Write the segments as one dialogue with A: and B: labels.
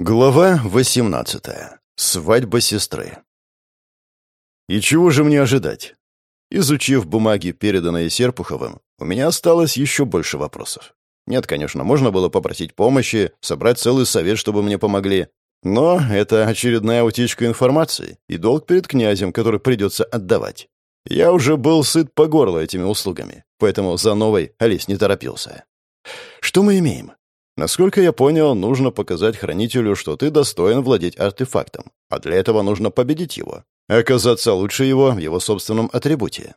A: Глава 18. Свадьба сестры. И чего же мне ожидать? Изучив бумаги, переданные Серпуховым, у меня осталось еще больше вопросов. Нет, конечно, можно было попросить помощи, собрать целый совет, чтобы мне помогли. Но это очередная утечка информации и долг перед князем, который придется отдавать. Я уже был сыт по горло этими услугами, поэтому за новой Олесь не торопился. Что мы имеем? Насколько я понял, нужно показать хранителю, что ты достоин владеть артефактом, а для этого нужно победить его, оказаться лучше его в его собственном атрибуте.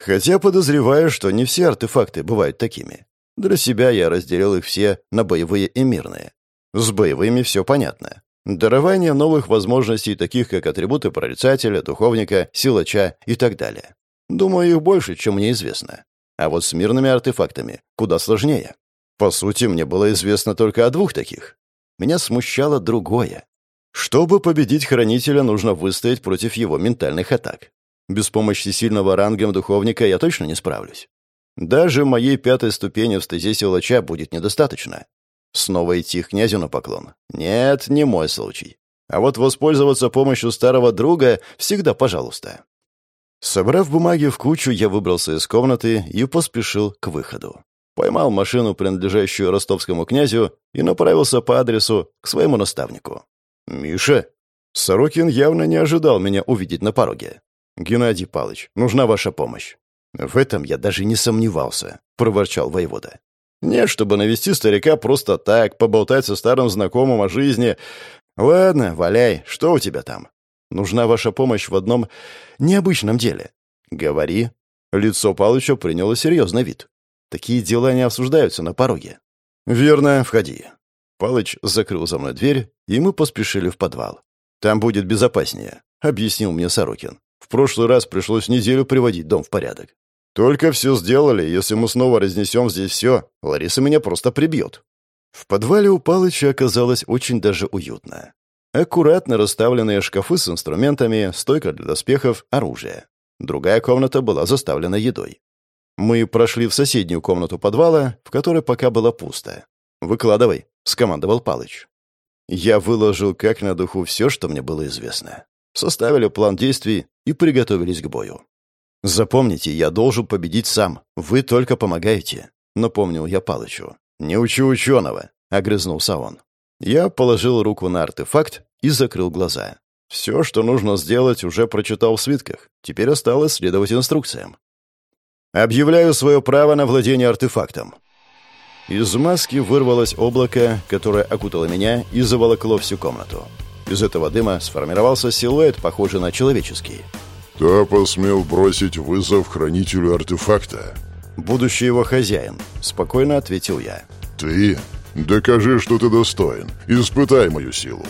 A: Хотя подозреваю, что не все артефакты бывают такими. Для себя я разделил их все на боевые и мирные. С боевыми все понятно. Дарование новых возможностей, таких как атрибуты прорицателя, духовника, силача и так далее. Думаю, их больше, чем мне известно. А вот с мирными артефактами куда сложнее. По сути, мне было известно только о двух таких. Меня смущало другое. Чтобы победить Хранителя, нужно выстоять против его ментальных атак. Без помощи сильного рангом духовника я точно не справлюсь. Даже моей пятой ступени в стезе силача будет недостаточно. Снова идти к князю на поклон? Нет, не мой случай. А вот воспользоваться помощью старого друга всегда пожалуйста. Собрав бумаги в кучу, я выбрался из комнаты и поспешил к выходу поймал машину, принадлежащую ростовскому князю, и направился по адресу к своему наставнику. «Миша?» Сорокин явно не ожидал меня увидеть на пороге. «Геннадий Палыч, нужна ваша помощь». «В этом я даже не сомневался», — проворчал воевода. «Нет, чтобы навести старика просто так, поболтать со старым знакомым о жизни. Ладно, валяй, что у тебя там? Нужна ваша помощь в одном необычном деле». «Говори». Лицо Палыча приняло серьезный вид. Такие дела не обсуждаются на пороге. «Верно, входи». Палыч закрыл за мной дверь, и мы поспешили в подвал. «Там будет безопаснее», — объяснил мне Сорокин. «В прошлый раз пришлось неделю приводить дом в порядок. Только все сделали, если мы снова разнесем здесь все, Лариса меня просто прибьет». В подвале у Палыча оказалось очень даже уютно. Аккуратно расставленные шкафы с инструментами, стойка для доспехов, оружие. Другая комната была заставлена едой. Мы прошли в соседнюю комнату подвала, в которой пока было пусто. «Выкладывай», — скомандовал Палыч. Я выложил как на духу все, что мне было известно. Составили план действий и приготовились к бою. «Запомните, я должен победить сам. Вы только помогаете», — напомнил я Палычу. «Не учу ученого», — огрызнулся он. Я положил руку на артефакт и закрыл глаза. Все, что нужно сделать, уже прочитал в свитках. Теперь осталось следовать инструкциям. Объявляю свое право на владение артефактом». Из маски вырвалось облако, которое окутало меня и заволокло всю комнату. Из этого дыма сформировался силуэт, похожий на человеческий.
B: «Кто посмел бросить вызов хранителю артефакта?»
A: «Будущий его хозяин», — спокойно ответил я.
B: «Ты? Докажи, что ты достоин. Испытай мою силу».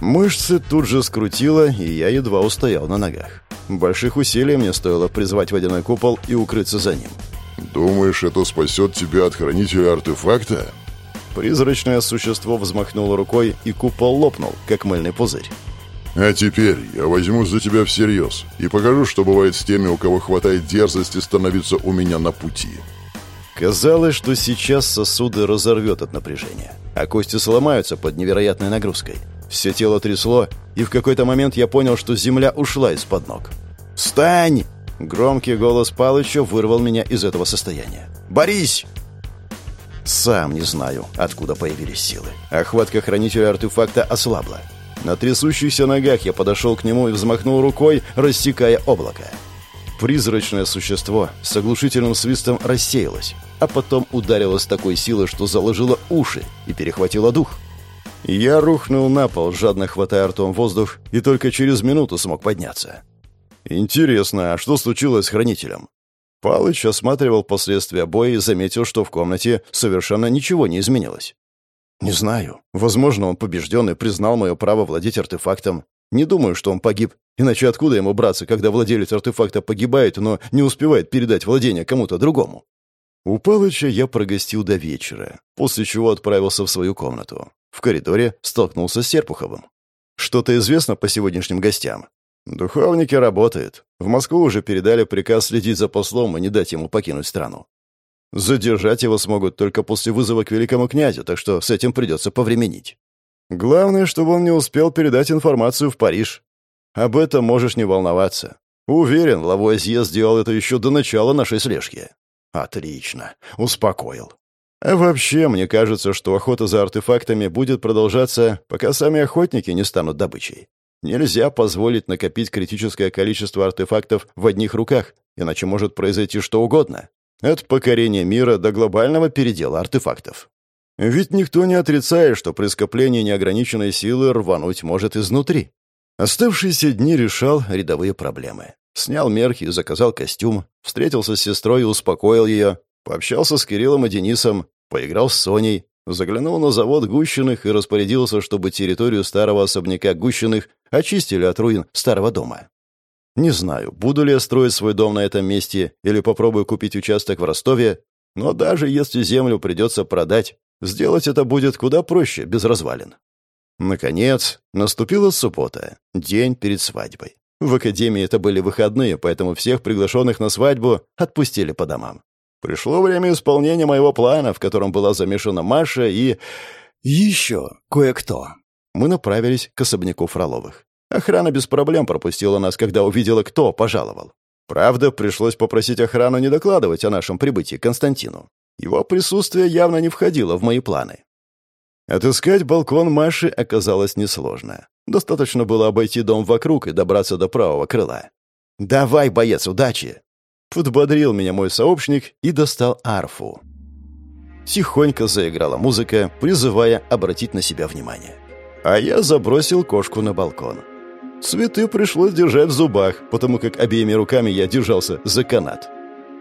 A: Мышцы тут же скрутило, и я едва устоял на ногах. Больших усилий мне стоило призвать водяной купол и укрыться за ним.
B: «Думаешь, это спасет тебя от хранителя артефакта?»
A: Призрачное существо взмахнуло рукой, и купол лопнул, как мыльный пузырь.
B: «А теперь я возьму за тебя всерьез и покажу, что бывает с теми, у кого хватает дерзости становиться у меня на пути».
A: Казалось, что сейчас сосуды разорвет от напряжения, а кости сломаются под невероятной нагрузкой. Все тело трясло, и в какой-то момент я понял, что земля ушла из-под ног. «Встань!» Громкий голос Палыча вырвал меня из этого состояния. «Борись!» Сам не знаю, откуда появились силы. Охватка хранителя артефакта ослабла. На трясущихся ногах я подошел к нему и взмахнул рукой, рассекая облако. Призрачное существо с оглушительным свистом рассеялось, а потом ударило с такой силой, что заложило уши и перехватило дух. Я рухнул на пол, жадно хватая ртом воздух, и только через минуту смог подняться. Интересно, а что случилось с хранителем? Палыч осматривал последствия боя и заметил, что в комнате совершенно ничего не изменилось. «Не знаю. Возможно, он побежден и признал мое право владеть артефактом. Не думаю, что он погиб. Иначе откуда ему браться, когда владелец артефакта погибает, но не успевает передать владение кому-то другому?» У Палыча я прогостил до вечера, после чего отправился в свою комнату. В коридоре столкнулся с Серпуховым. «Что-то известно по сегодняшним гостям?» «Духовники работают. В Москву уже передали приказ следить за послом и не дать ему покинуть страну. Задержать его смогут только после вызова к великому князю, так что с этим придется повременить». Главное, чтобы он не успел передать информацию в Париж. Об этом можешь не волноваться. Уверен, Лавуазье сделал это еще до начала нашей слежки. Отлично. Успокоил. А вообще, мне кажется, что охота за артефактами будет продолжаться, пока сами охотники не станут добычей. Нельзя позволить накопить критическое количество артефактов в одних руках, иначе может произойти что угодно. От покорения мира до глобального передела артефактов. Ведь никто не отрицает, что при скоплении неограниченной силы рвануть может изнутри. Оставшиеся дни решал рядовые проблемы. Снял мерки, заказал костюм, встретился с сестрой и успокоил ее, пообщался с Кириллом и Денисом, поиграл с Соней, заглянул на завод Гущиных и распорядился, чтобы территорию старого особняка Гущиных очистили от руин старого дома. Не знаю, буду ли я строить свой дом на этом месте или попробую купить участок в Ростове, но даже если землю придется продать, сделать это будет куда проще, без развалин. Наконец, наступила суббота, день перед свадьбой. В академии это были выходные, поэтому всех приглашенных на свадьбу отпустили по домам. Пришло время исполнения моего плана, в котором была замешана Маша и... еще кое-кто. Мы направились к особняку Фроловых. Охрана без проблем пропустила нас, когда увидела, кто пожаловал. Правда, пришлось попросить охрану не докладывать о нашем прибытии Константину. Его присутствие явно не входило в мои планы. Отыскать балкон Маши оказалось несложно. Достаточно было обойти дом вокруг и добраться до правого крыла. «Давай, боец, удачи!» Подбодрил меня мой сообщник и достал арфу. Тихонько заиграла музыка, призывая обратить на себя внимание. А я забросил кошку на балкон. Цветы пришлось держать в зубах, потому как обеими руками я держался за канат.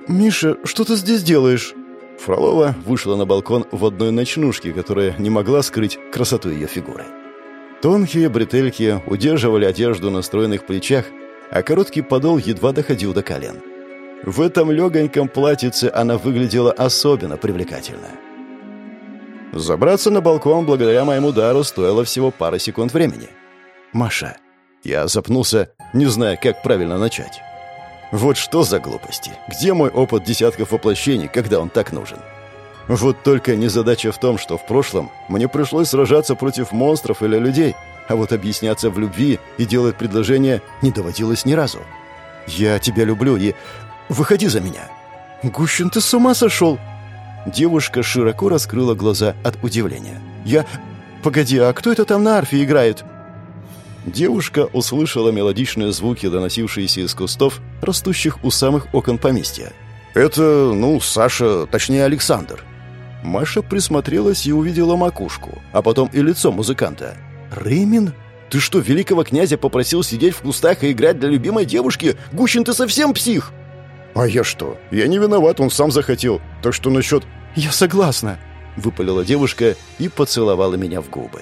A: «Миша, что ты здесь делаешь?» Фролова вышла на балкон в одной ночнушке, которая не могла скрыть красоту ее фигуры. Тонкие бретельки удерживали одежду на стройных плечах, а короткий подол едва доходил до колен. В этом легоньком платьице она выглядела особенно привлекательно. Забраться на балкон благодаря моему дару стоило всего пары секунд времени. «Маша». Я запнулся, не зная, как правильно начать. Вот что за глупости? Где мой опыт десятков воплощений, когда он так нужен? Вот только незадача в том, что в прошлом мне пришлось сражаться против монстров или людей, а вот объясняться в любви и делать предложение не доводилось ни разу. «Я тебя люблю и Выходи за меня!» «Гущин, ты с ума сошел?» Девушка широко раскрыла глаза от удивления. «Я... Погоди, а кто это там на арфе играет?» Девушка услышала мелодичные звуки, доносившиеся из кустов, растущих у самых окон поместья. «Это, ну, Саша, точнее, Александр». Маша присмотрелась и увидела макушку, а потом и лицо музыканта. «Реймин? Ты что, великого князя попросил сидеть в кустах и играть для любимой девушки? Гущин, ты совсем псих!» «А я что? Я не виноват, он сам захотел. Так что насчет...» «Я согласна», — выпалила девушка и поцеловала меня в губы.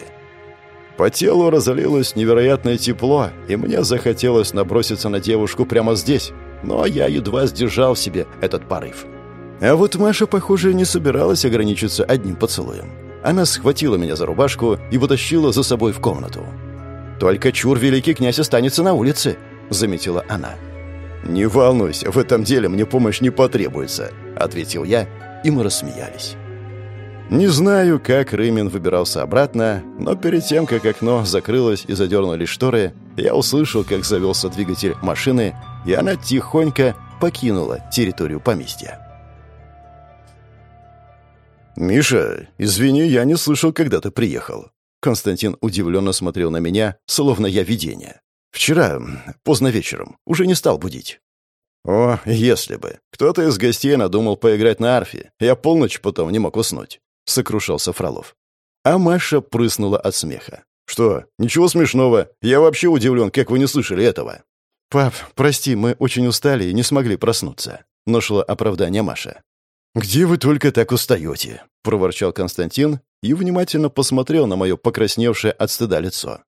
A: По телу разлилось невероятное тепло, и мне захотелось наброситься на девушку прямо здесь, но я едва сдержал в себе этот порыв. А вот Маша, похоже, не собиралась ограничиться одним поцелуем. Она схватила меня за рубашку и потащила за собой в комнату. «Только чур великий князь останется на улице», — заметила она. «Не волнуйся, в этом деле мне помощь не потребуется», — ответил я, и мы рассмеялись. Не знаю, как Рымин выбирался обратно, но перед тем, как окно закрылось и задернулись шторы, я услышал, как завелся двигатель машины, и она тихонько покинула территорию поместья. «Миша, извини, я не слышал, когда ты приехал». Константин удивленно смотрел на меня, словно я видение. Вчера, поздно вечером, уже не стал будить. О, если бы. Кто-то из гостей надумал поиграть на арфе. Я полночь потом не мог уснуть. Сокрушался Фролов. А Маша прыснула от смеха. «Что? Ничего смешного. Я вообще удивлен, как вы не слышали этого». «Пап, прости, мы очень устали и не смогли проснуться», — нашло оправдание Маша. «Где вы только так устаете?» — проворчал Константин и внимательно посмотрел на мое покрасневшее от стыда лицо.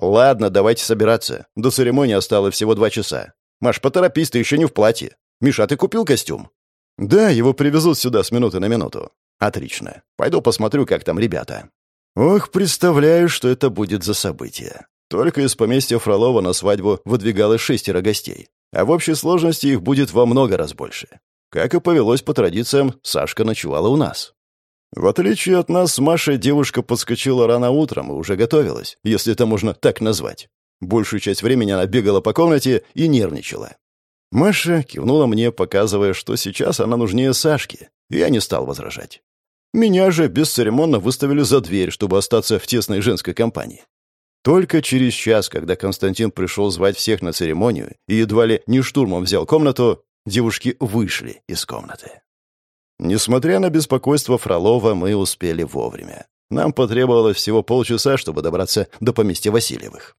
A: «Ладно, давайте собираться. До церемонии осталось всего два часа. Маш, поторопись, ты еще не в платье. Миша, ты купил костюм?» «Да, его привезут сюда с минуты на минуту». «Отлично. Пойду посмотрю, как там ребята». Ох, представляю, что это будет за событие. Только из поместья Фролова на свадьбу выдвигалось шестеро гостей, а в общей сложности их будет во много раз больше. Как и повелось по традициям, Сашка ночевала у нас. В отличие от нас, Маша девушка подскочила рано утром и уже готовилась, если это можно так назвать. Большую часть времени она бегала по комнате и нервничала. Маша кивнула мне, показывая, что сейчас она нужнее Сашки, и я не стал возражать. Меня же бесцеремонно выставили за дверь, чтобы остаться в тесной женской компании. Только через час, когда Константин пришел звать всех на церемонию и едва ли не штурмом взял комнату, девушки вышли из комнаты. Несмотря на беспокойство Фролова, мы успели вовремя. Нам потребовалось всего полчаса, чтобы добраться до поместья Васильевых.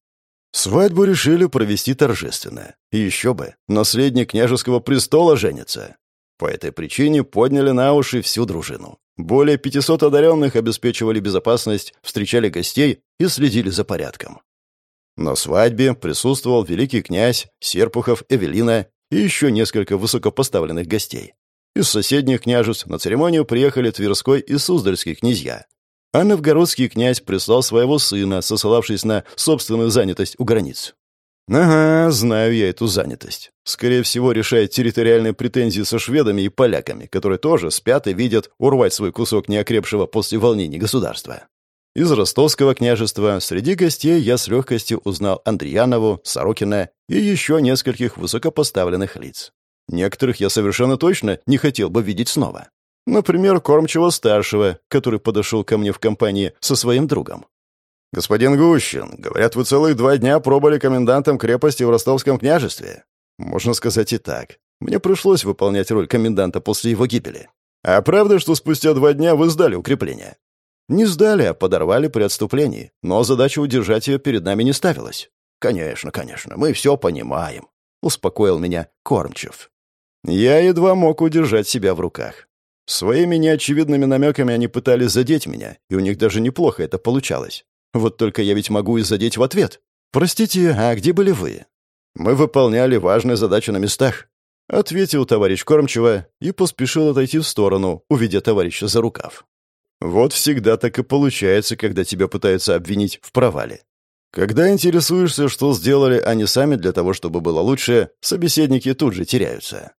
A: Свадьбу решили провести торжественно. И еще бы, наследник княжеского престола женится. По этой причине подняли на уши всю дружину. Более 500 одаренных обеспечивали безопасность, встречали гостей и следили за порядком. На свадьбе присутствовал великий князь, Серпухов, Эвелина и еще несколько высокопоставленных гостей. Из соседних княжеств на церемонию приехали Тверской и Суздальский князья. А новгородский князь прислал своего сына, сославшись на собственную занятость у границ. Ага, знаю я эту занятость. Скорее всего, решает территориальные претензии со шведами и поляками, которые тоже спят и видят урвать свой кусок неокрепшего после волнений государства. Из ростовского княжества среди гостей я с легкостью узнал Андреянову, Сорокина и еще нескольких высокопоставленных лиц. Некоторых я совершенно точно не хотел бы видеть снова. Например, Кормчего-старшего, который подошел ко мне в компании со своим другом. «Господин Гущин, говорят, вы целых два дня пробыли комендантом крепости в ростовском княжестве». Можно сказать и так. Мне пришлось выполнять роль коменданта после его гибели. А правда, что спустя два дня вы сдали укрепление? Не сдали, а подорвали при отступлении, но задача удержать ее перед нами не ставилась. Конечно, конечно, мы все понимаем, успокоил меня Кормчев. Я едва мог удержать себя в руках. Своими неочевидными намеками они пытались задеть меня, и у них даже неплохо это получалось. Вот только я ведь могу и задеть в ответ. «Простите, а где были вы?» «Мы выполняли важные задачи на местах», — ответил товарищ Кормчева и поспешил отойти в сторону, увидя товарища за рукав. Вот всегда так и получается, когда тебя пытаются обвинить в провале. Когда интересуешься, что сделали они сами для того, чтобы было лучше, собеседники тут же теряются.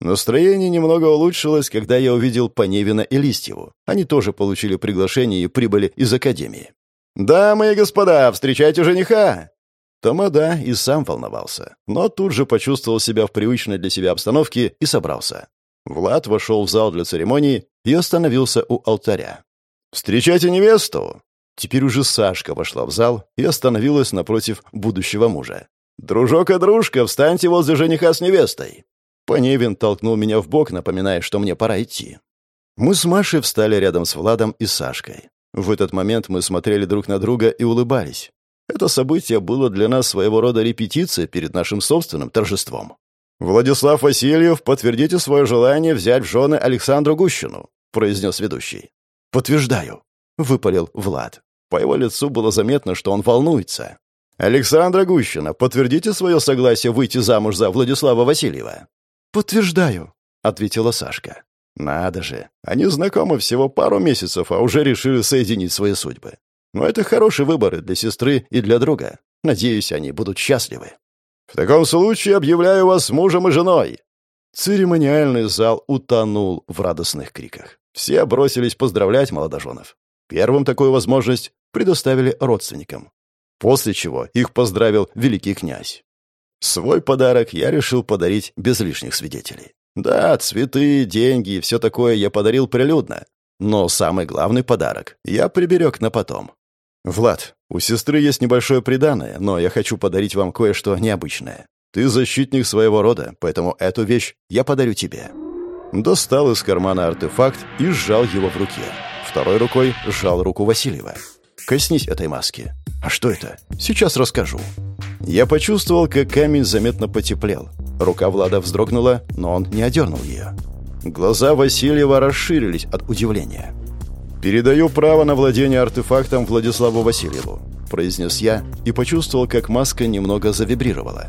A: Настроение немного улучшилось, когда я увидел Поневина и Листьеву. Они тоже получили приглашение и прибыли из академии. «Дамы и господа, встречайте жениха!» Тамада и сам волновался, но тут же почувствовал себя в привычной для себя обстановке и собрался. Влад вошел в зал для церемонии и остановился у алтаря. «Встречайте невесту!» Теперь уже Сашка вошла в зал и остановилась напротив будущего мужа. «Дружок и дружка, встаньте возле жениха с невестой!» Поневин толкнул меня в бок, напоминая, что мне пора идти. Мы с Машей встали рядом с Владом и Сашкой. В этот момент мы смотрели друг на друга и улыбались. Это событие было для нас своего рода репетиция перед нашим собственным торжеством. «Владислав Васильев, подтвердите свое желание взять в жены Александру Гущину», — произнес ведущий. «Подтверждаю», — выпалил Влад. По его лицу было заметно, что он волнуется. «Александра Гущина, подтвердите свое согласие выйти замуж за Владислава Васильева».
C: «Подтверждаю», —
A: ответила Сашка. «Надо же. Они знакомы всего пару месяцев, а уже решили соединить свои судьбы. Но это хороший выбор для сестры и для друга. Надеюсь, они будут счастливы. В таком случае объявляю вас мужем и женой». Церемониальный зал утонул в радостных криках. Все бросились поздравлять молодоженов. Первым такую возможность предоставили родственникам. После чего их поздравил великий князь. Свой подарок я решил подарить без лишних свидетелей. Да, цветы, деньги и все такое я подарил прилюдно. Но самый главный подарок я приберег на потом. «Влад, у сестры есть небольшое приданое, но я хочу подарить вам кое-что необычное. Ты защитник своего рода, поэтому эту вещь я подарю тебе». Достал из кармана артефакт и сжал его в руке. Второй рукой сжал руку Васильева. «Коснись этой маски». «А что это?» «Сейчас расскажу». Я почувствовал, как камень заметно потеплел. Рука Влада вздрогнула, но он не одернул ее. Глаза Васильева расширились от удивления. «Передаю право на владение артефактом Владиславу Васильеву», — произнес я и почувствовал, как маска немного завибрировала.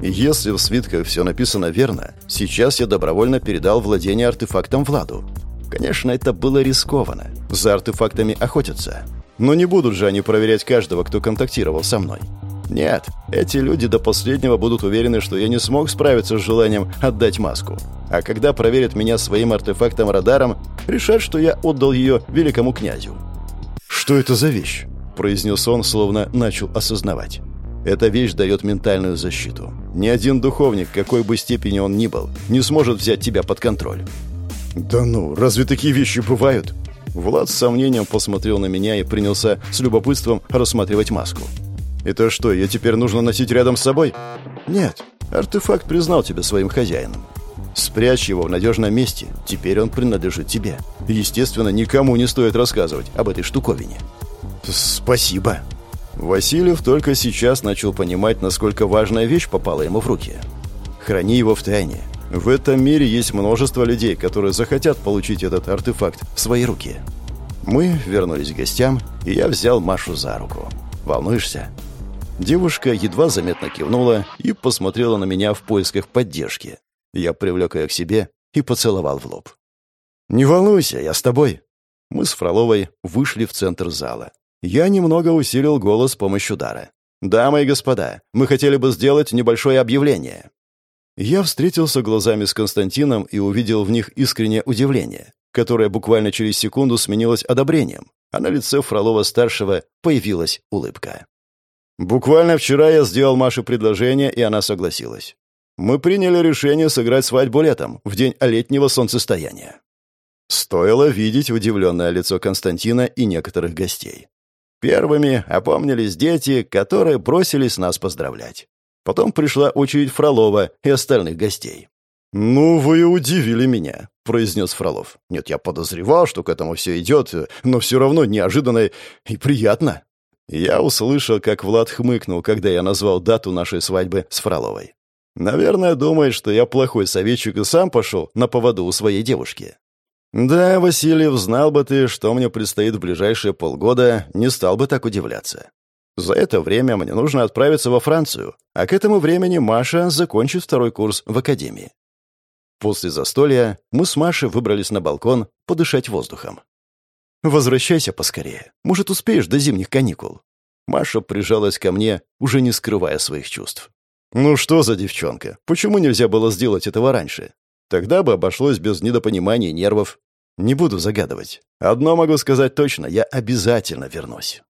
A: «Если в свитках все написано верно, сейчас я добровольно передал владение артефактом Владу. Конечно, это было рискованно. За артефактами охотятся. Но не будут же они проверять каждого, кто контактировал со мной. Нет, эти люди до последнего будут уверены, что я не смог справиться с желанием отдать маску. А когда проверят меня своим артефактом-радаром, решат, что я отдал ее великому князю.
C: «Что это за вещь?»
A: — произнес он, словно начал осознавать. Эта вещь дает ментальную защиту. Ни один духовник, какой бы степени он ни был, не сможет взять тебя под контроль.
C: «Да ну, разве такие вещи бывают?»
A: Влад с сомнением посмотрел на меня и принялся с любопытством рассматривать маску.
C: «Это что, ее теперь нужно носить рядом с собой?»
A: «Нет, артефакт признал тебя своим хозяином. Спрячь его в надежном месте, теперь он принадлежит тебе. Естественно, никому не стоит рассказывать об этой штуковине».
C: «Спасибо»,
A: Васильев только сейчас начал понимать, насколько важная вещь попала ему в руки. Храни его в тайне. В этом мире есть множество людей, которые захотят получить этот артефакт в свои руки. Мы вернулись к гостям, и я взял Машу за руку. «Волнуешься?» Девушка едва заметно кивнула и посмотрела на меня в поисках поддержки. Я привлек ее к себе и поцеловал в лоб. «Не волнуйся, я с тобой». Мы с Фроловой вышли в центр зала. Я немного усилил голос с помощью дара. «Дамы и господа, мы хотели бы сделать небольшое объявление». Я встретился глазами с Константином и увидел в них искреннее удивление, которое буквально через секунду сменилось одобрением, а на лице Фролова-старшего появилась улыбка. Буквально вчера я сделал Маше предложение, и она согласилась. Мы приняли решение сыграть свадьбу летом, в день летнего солнцестояния. Стоило видеть удивленное лицо Константина и некоторых гостей. Первыми опомнились дети, которые бросились нас поздравлять. Потом пришла очередь Фролова и остальных гостей. «Ну, вы удивили меня», — произнес Фролов. «Нет, я подозревал, что к этому все идет, но все равно неожиданно и приятно». Я услышал, как Влад хмыкнул, когда я назвал дату нашей свадьбы с Фроловой. Наверное, думает, что я плохой советчик и сам пошел на поводу у своей девушки. Да, Васильев, знал бы ты, что мне предстоит в ближайшие полгода, не стал бы так удивляться. За это время мне нужно отправиться во Францию, а к этому времени Маша закончит второй курс в академии. После застолья мы с Машей выбрались на балкон подышать воздухом. «Возвращайся поскорее. Может, успеешь до зимних каникул?» Маша прижалась ко мне, уже не скрывая своих чувств. «Ну что за девчонка? Почему нельзя было сделать этого раньше? Тогда бы обошлось без недопонимания нервов. Не буду загадывать. Одно могу сказать точно, я обязательно вернусь.